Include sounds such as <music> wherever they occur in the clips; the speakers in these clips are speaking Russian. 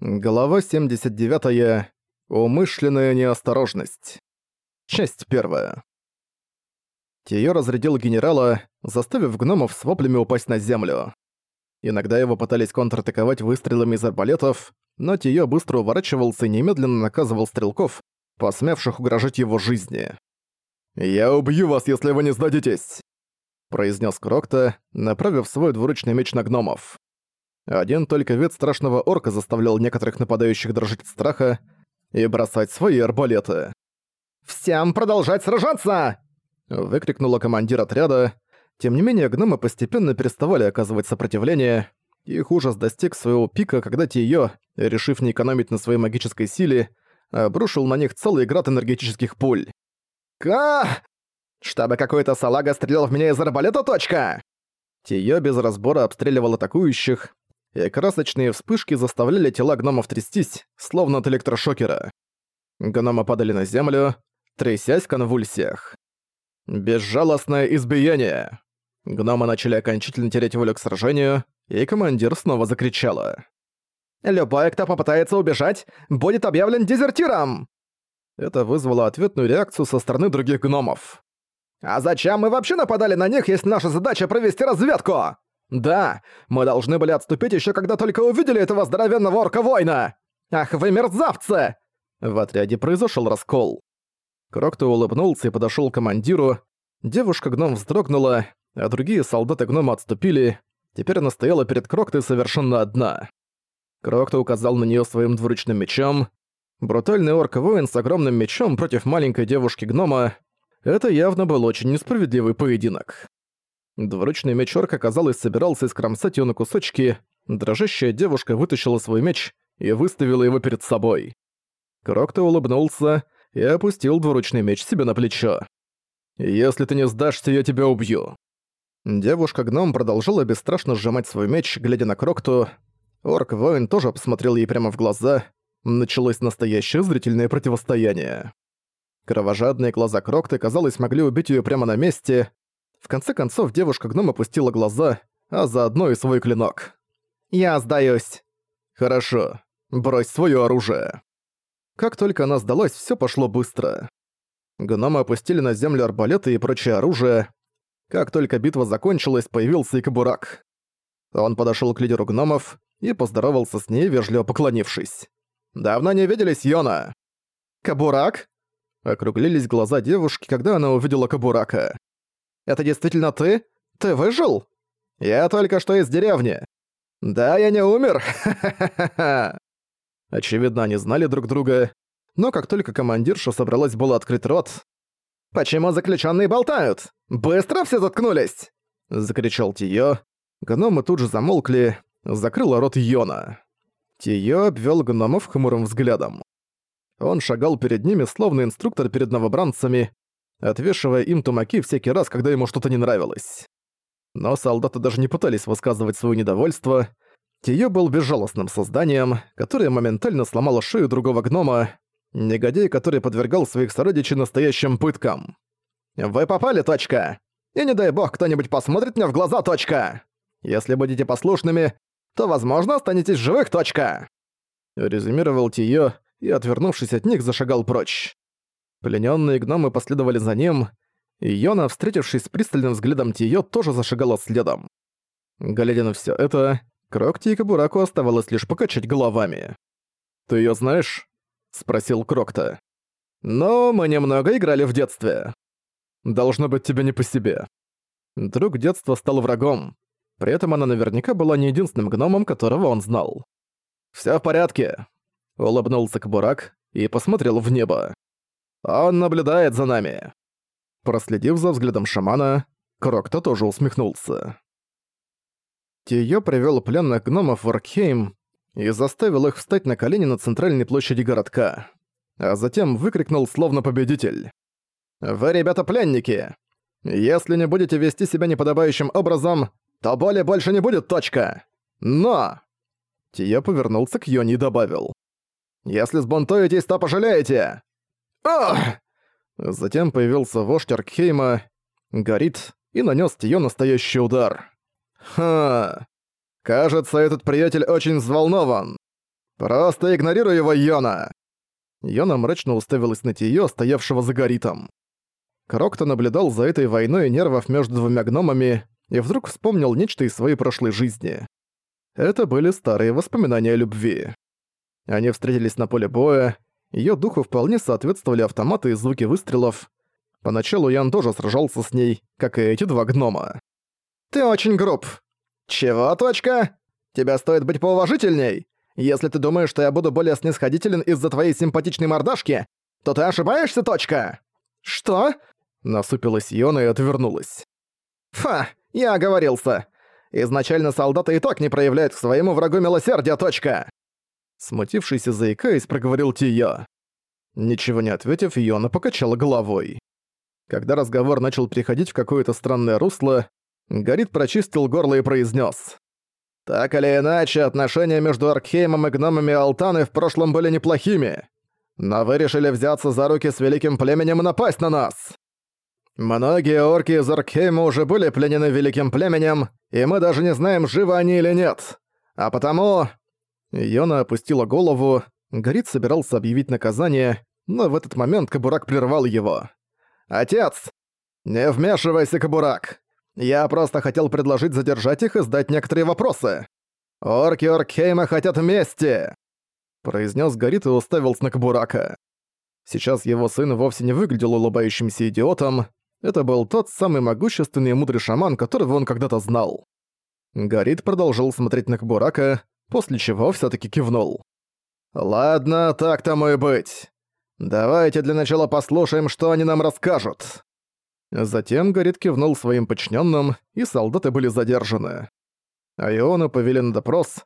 Глава 79. Умышленная неосторожность. Часть первая. Тиё разрядил генерала, заставив гномов с воплями упасть на землю. Иногда его пытались контратаковать выстрелами из арбалетов, но Тиё быстро уворачивался и немедленно наказывал стрелков, посмевших угрожать его жизни. «Я убью вас, если вы не сдадитесь!» произнес Крокта, направив свой двуручный меч на гномов. Один только вид страшного орка заставлял некоторых нападающих дрожать от страха и бросать свои арбалеты. «Всем продолжать сражаться!» — выкрикнула командир отряда. Тем не менее, гномы постепенно переставали оказывать сопротивление. Их ужас достиг своего пика, когда Тиё, решив не экономить на своей магической силе, обрушил на них целый град энергетических пуль. «Ка! Чтобы какой-то салага стрелял в меня из арбалета, точка!» Тиё без разбора обстреливал атакующих, и красочные вспышки заставляли тела гномов трястись, словно от электрошокера. Гномы падали на землю, трясясь в конвульсиях. Безжалостное избиение. Гномы начали окончательно терять волю к сражению, и командир снова закричала. «Любой, кто попытается убежать, будет объявлен дезертиром!» Это вызвало ответную реакцию со стороны других гномов. «А зачем мы вообще нападали на них, если наша задача провести разведку?» «Да, мы должны были отступить еще когда только увидели этого здоровенного орка-воина! Ах вы мерзавцы!» В отряде произошел раскол. Крокто улыбнулся и подошел к командиру. Девушка-гном вздрогнула, а другие солдаты-гнома отступили. Теперь она стояла перед Кроктой совершенно одна. Крокто указал на нее своим двуручным мечом. Брутальный орк-воин с огромным мечом против маленькой девушки-гнома. Это явно был очень несправедливый поединок. Двуручный меч орка, казалось, собирался искромсать её на кусочки. Дрожащая девушка вытащила свой меч и выставила его перед собой. Крокто улыбнулся и опустил двуручный меч себе на плечо. «Если ты не сдашься, я тебя убью». Девушка-гном продолжала бесстрашно сжимать свой меч, глядя на Крокту. Орк-воин тоже посмотрел ей прямо в глаза. Началось настоящее зрительное противостояние. Кровожадные глаза Крокты, казалось, могли убить её прямо на месте, в конце концов девушка-гном опустила глаза, а заодно и свой клинок. «Я сдаюсь». «Хорошо. Брось своё оружие». Как только она сдалась, всё пошло быстро. Гномы опустили на землю арбалеты и прочее оружие. Как только битва закончилась, появился и Кабурак. Он подошёл к лидеру гномов и поздоровался с ней, вежливо поклонившись. «Давно не виделись, Йона!» «Кабурак?» Округлились глаза девушки, когда она увидела Кабурака. Это действительно ты? Ты выжил? Я только что из деревни. Да, я не умер. <laughs> Очевидно, они знали друг друга, но как только командирша собралась было открыть рот... «Почему заключенные болтают? Быстро все заткнулись!» Закричал Тиё. Гномы тут же замолкли, закрыла рот Йона. Тиё обвел гномов хмурым взглядом. Он шагал перед ними, словно инструктор перед новобранцами, отвешивая им тумаки всякий раз, когда ему что-то не нравилось. Но солдаты даже не пытались высказывать свое недовольство. Тиё был безжалостным созданием, которое моментально сломало шею другого гнома, негодяй, который подвергал своих сородичей настоящим пыткам. «Вы попали, точка! И не дай бог кто-нибудь посмотрит мне в глаза, точка! Если будете послушными, то, возможно, останетесь живых, точка!» Резюмировал Тиё и, отвернувшись от них, зашагал прочь. Пленённые гномы последовали за ним, и Йона, встретившись с пристальным взглядом Тиё, тоже зашагала следом. Глядя на всё это, Крокти и Кабураку оставалось лишь покачать головами. «Ты её знаешь?» — спросил Крокта. «Но мы немного играли в детстве. Должно быть тебе не по себе». Друг детства стал врагом. При этом она наверняка была не единственным гномом, которого он знал. «Всё в порядке», — улыбнулся Кабурак и посмотрел в небо. Он наблюдает за нами!» Проследив за взглядом шамана, Крокто тоже усмехнулся. Тиё привёл пленных гномов в Аркхейм и заставил их встать на колени на центральной площади городка, а затем выкрикнул словно победитель. «Вы, ребята, пленники! Если не будете вести себя неподобающим образом, то боли больше не будет, точка! Но...» Тиё повернулся к Йони и добавил. «Если сбунтуетесь, то пожалеете! Ах! Затем появился вождь Аркхейма, горит и нанес ее настоящий удар. Ха! Кажется, этот приятель очень взволнован. «Просто игнорируй его, Йона!» Йона мрачно уставилась на Тиё, стоявшего за горитом. Крокто наблюдал за этой войной нервов между двумя гномами и вдруг вспомнил нечто из своей прошлой жизни. Это были старые воспоминания любви. Они встретились на поле боя, её духу вполне соответствовали автоматы и звуки выстрелов. Поначалу Ян тоже сражался с ней, как и эти два гнома. «Ты очень груб!» «Чего, точка? Тебя стоит быть поуважительней! Если ты думаешь, что я буду более снисходителен из-за твоей симпатичной мордашки, то ты ошибаешься, точка!» «Что?» Насупилась Йона и отвернулась. «Фа, я оговорился. Изначально солдаты и так не проявляют к своему врагу милосердия, точка!» Смутившийся заикаясь, проговорил Тиё. Ничего не ответив, Йона покачала головой. Когда разговор начал переходить в какое-то странное русло, Горит прочистил горло и произнес: «Так или иначе, отношения между Аркхеймом и гномами Алтаны в прошлом были неплохими. Но вы решили взяться за руки с великим племенем и напасть на нас. Многие орки из Аркхейма уже были пленены великим племенем, и мы даже не знаем, живы они или нет. А потому...» Йона опустила голову, Горит собирался объявить наказание, но в этот момент Кабурак прервал его. «Отец! Не вмешивайся, Кабурак! Я просто хотел предложить задержать их и задать некоторые вопросы. Орки Оркхейма хотят мести!» Произнес Горит и уставился на Кабурака. Сейчас его сын вовсе не выглядел улыбающимся идиотом. Это был тот самый могущественный и мудрый шаман, которого он когда-то знал. Горит продолжил смотреть на Кабурака, после чего все таки кивнул. «Ладно, так тому и быть. Давайте для начала послушаем, что они нам расскажут». Затем Горит кивнул своим подчиненным, и солдаты были задержаны. А повели на допрос.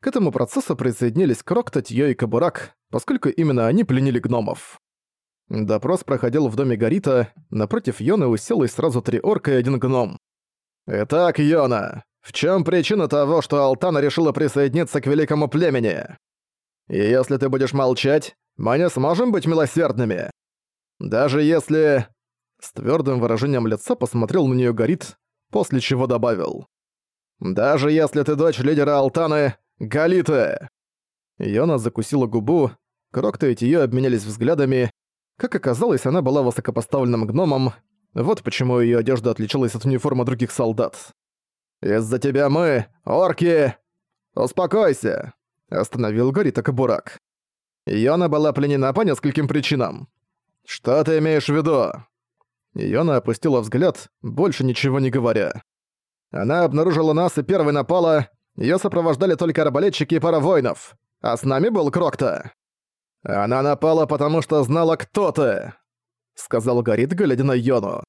К этому процессу присоединились Крокта, Тьё и Кабурак, поскольку именно они пленили гномов. Допрос проходил в доме Горита, напротив Йоны уселось сразу три орка и один гном. «Итак, Йона, в чем причина того, что Алтана решила присоединиться к великому племени? И если ты будешь молчать, мы не сможем быть милосердными. Даже если...» С твердым выражением лица посмотрел на нее Горит, после чего добавил. «Даже если ты дочь лидера Алтаны, Галиты!» Йона закусила губу, Крокта и Тиё обменялись взглядами. Как оказалось, она была высокопоставленным гномом, вот почему ее одежда отличалась от униформы других солдат. «Из-за тебя мы, орки!» «Успокойся!» — остановил Горита Кабурак. Йона была пленена по нескольким причинам. «Что ты имеешь в виду?» Йона опустила взгляд, больше ничего не говоря. Она обнаружила нас и первой напала. Её сопровождали только арбалетчики и пара воинов. А с нами был Крокта. Она напала, потому что знала, кто ты, сказал Горит, глядя на Йону.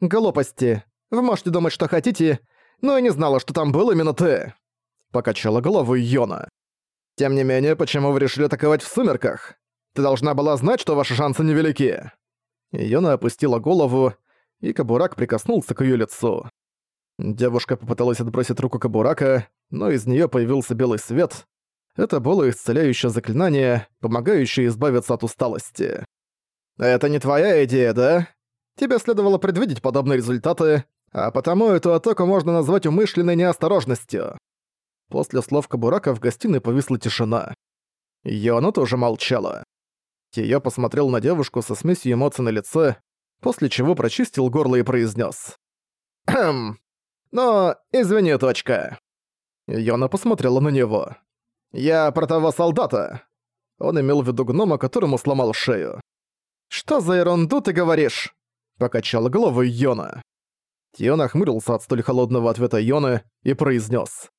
Глупости. Вы можете думать, что хотите, но я не знала, что там был именно ты. Покачала головой Йона. Тем не менее, почему вы решили атаковать в сумерках? Ты должна была знать, что ваши шансы невелики. Йона опустила голову, и Кабурак прикоснулся к её лицу. Девушка попыталась отбросить руку Кабурака, но из неё появился белый свет. Это было исцеляющее заклинание, помогающее избавиться от усталости. «Это не твоя идея, да? Тебе следовало предвидеть подобные результаты, а потому эту атаку можно назвать умышленной неосторожностью». После слов Кабурака в гостиной повисла тишина. Йона тоже молчала. Тиё посмотрел на девушку со смесью эмоций на лице, после чего прочистил горло и произнес: «Хм, но извини, точка». Йона посмотрела на него. «Я про того солдата». Он имел в виду гнома, которому сломал шею. «Что за ерунду ты говоришь?» Покачала головой Йона. Тион охмурился от столь холодного ответа Йоны и произнес: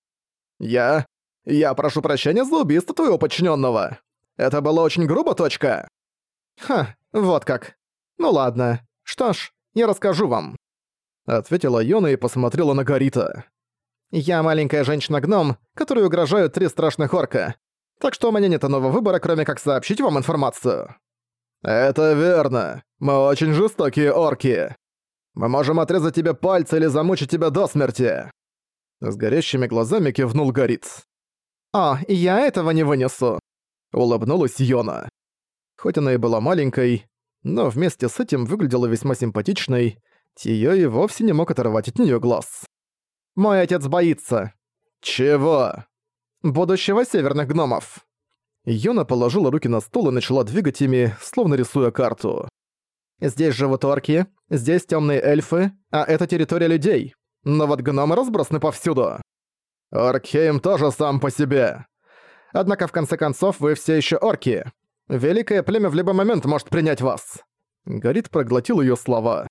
«Я... я прошу прощения за убийство твоего подчиненного. Это было очень грубо, точка?» «Ха, вот как. Ну ладно. Что ж, я расскажу вам». Ответила Йона и посмотрела на Горита. «Я маленькая женщина-гном, которой угрожают три страшных орка. Так что у меня нет иного выбора, кроме как сообщить вам информацию». «Это верно. Мы очень жестокие орки. Мы можем отрезать тебе пальцы или замучить тебя до смерти». С горящими глазами кивнул Горит. «О, я этого не вынесу. Улыбнулась Йона. Хоть она и была маленькой, но вместе с этим выглядела весьма симпатичной, Тиё и вовсе не мог оторвать от неё глаз. «Мой отец боится». «Чего?» «Будущего северных гномов». Йона положила руки на стол и начала двигать ими, словно рисуя карту. «Здесь живут орки, здесь темные эльфы, а это территория людей. Но вот гномы разбросаны повсюду. Оркхейм тоже сам по себе. Однако в конце концов вы все еще орки. Великое племя в любой момент может принять вас». Горит проглотил ее слова.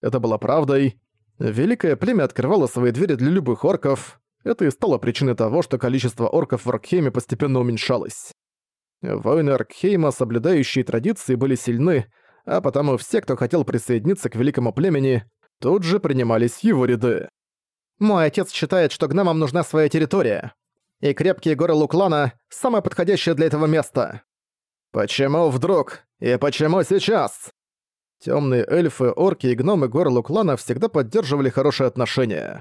Это было правдой. Великое племя открывало свои двери для любых орков. Это и стало причиной того, что количество орков в Аркхейме постепенно уменьшалось. Воины Аркхейма, соблюдающие традиции, были сильны, а потому все, кто хотел присоединиться к великому племени, тут же принимались его ряды. «Мой отец считает, что гномам нужна своя территория, и крепкие горы Луклана – самое подходящее для этого места». «Почему вдруг? И почему сейчас?» Темные эльфы, орки и гномы гор Луклана всегда поддерживали хорошие отношения.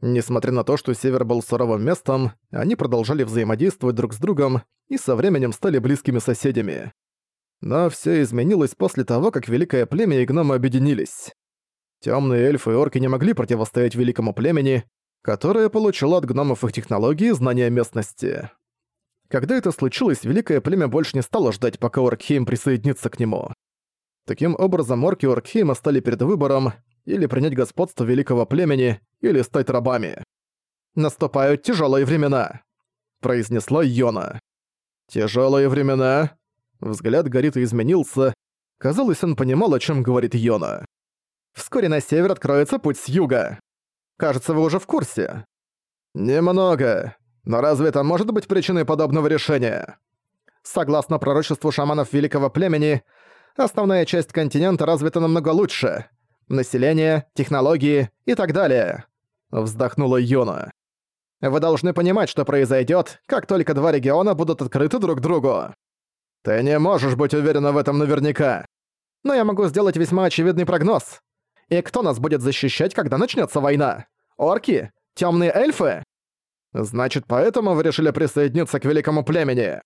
Несмотря на то, что Север был суровым местом, они продолжали взаимодействовать друг с другом и со временем стали близкими соседями. Но все изменилось после того, как Великое Племя и гномы объединились. Темные эльфы и орки не могли противостоять Великому Племени, которое получило от гномов их технологии и знания местности. Когда это случилось, Великое Племя больше не стало ждать, пока Оркхейм присоединится к нему. Таким образом, орки Оркхейма стали перед выбором или принять господство Великого Племени, или стать рабами. «Наступают тяжелые времена», — произнесла Йона. «Тяжелые времена?» Взгляд Горита изменился. Казалось, он понимал, о чем говорит Йона. «Вскоре на север откроется путь с юга. Кажется, вы уже в курсе». «Немного. Но разве это может быть причиной подобного решения?» Согласно пророчеству шаманов Великого Племени, основная часть континента развита намного лучше. Население, технологии и так далее. Вздохнула Йона. Вы должны понимать, что произойдет, как только два региона будут открыты друг другу. Ты не можешь быть уверена в этом наверняка. Но я могу сделать весьма очевидный прогноз. И кто нас будет защищать, когда начнется война? Орки? Темные эльфы? Значит, поэтому вы решили присоединиться к великому племени.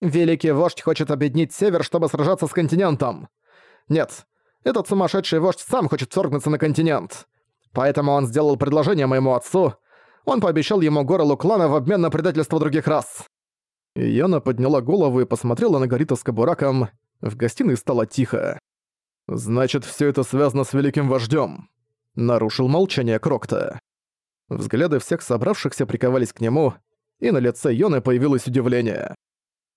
Великий вождь хочет объединить север, чтобы сражаться с континентом. Нет, этот сумасшедший вождь сам хочет вторгнуться на континент. Поэтому он сделал предложение моему отцу. Он пообещал ему горлу клана в обмен на предательство других рас. Яна подняла голову и посмотрела на Горита с Кабураком. В гостиной стало тихо. «Значит, все это связано с великим вождем. Нарушил молчание Крокта. Взгляды всех собравшихся приковались к нему, и на лице Йоны появилось удивление.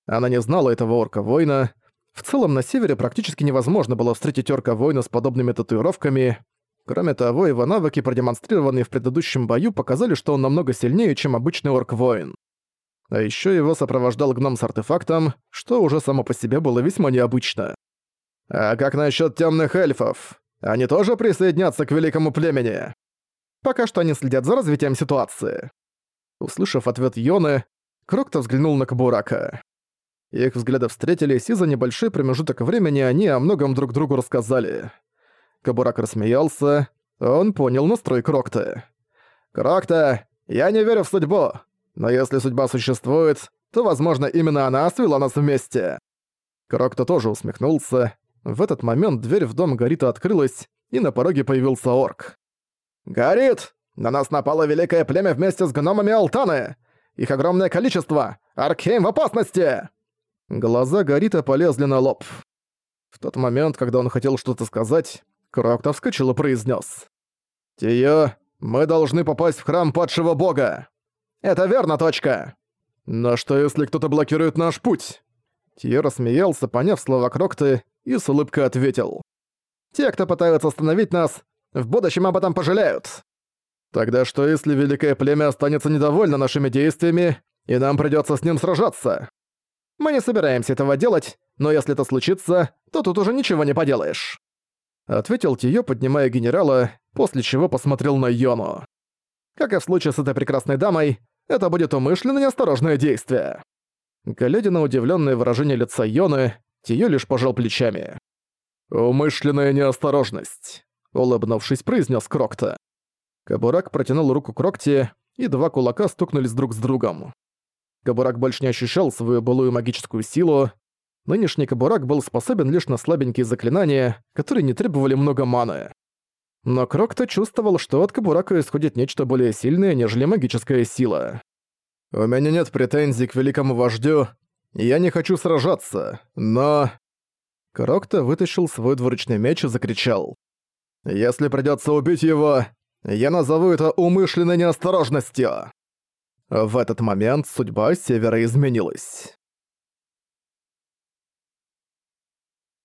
Она не знала этого орка-воина. В целом, на севере практически невозможно было встретить орка-воина с подобными татуировками, Кроме того, его навыки, продемонстрированные в предыдущем бою, показали, что он намного сильнее, чем обычный орк-воин. А ещё его сопровождал гном с артефактом, что уже само по себе было весьма необычно. «А как насчёт тёмных эльфов? Они тоже присоединятся к великому племени?» «Пока что они следят за развитием ситуации». Услышав ответ Йоны, Крокто взглянул на Кабурака. Их взгляды встретились, и за небольшой промежуток времени они о многом друг другу рассказали. Кабурак рассмеялся. Он понял настрой Крокта. «Крокта, я не верю в судьбу. Но если судьба существует, то, возможно, именно она свела нас вместе». Крокта тоже усмехнулся. В этот момент дверь в дом Горита открылась, и на пороге появился орк. «Горит! На нас напало великое племя вместе с гномами Алтаны! Их огромное количество! Аркхейм в опасности!» Глаза Горита полезли на лоб. В тот момент, когда он хотел что-то сказать, Крокто вскочил и произнес: «Тио, мы должны попасть в храм падшего бога!» «Это верно, точка!» «Но что если кто-то блокирует наш путь?» Тио рассмеялся, поняв слова Крокты, и с улыбкой ответил. «Те, кто пытаются остановить нас, в будущем об этом пожалеют!» «Тогда что если Великое Племя останется недовольно нашими действиями, и нам придётся с ним сражаться?» «Мы не собираемся этого делать, но если это случится, то тут уже ничего не поделаешь». Ответил Тиё, поднимая генерала, после чего посмотрел на Йону. Как и в случае с этой прекрасной дамой, это будет умышленное неосторожное действие. Глядя на удивленное выражение лица Йоны, Тиё лишь пожал плечами. «Умышленная неосторожность», — улыбнувшись, произнес Крокта. Кабурак протянул руку Крокте, и два кулака стукнулись друг с другом. Кабурак больше не ощущал свою былую магическую силу, нынешний Кабурак был способен лишь на слабенькие заклинания, которые не требовали много маны. Но Крокто чувствовал, что от Кабурака исходит нечто более сильное, нежели магическая сила. «У меня нет претензий к великому вождю, Я не хочу сражаться, но...» Крокто вытащил свой двуручный меч и закричал. «Если придётся убить его, я назову это умышленной неосторожностью!» В этот момент судьба Севера изменилась.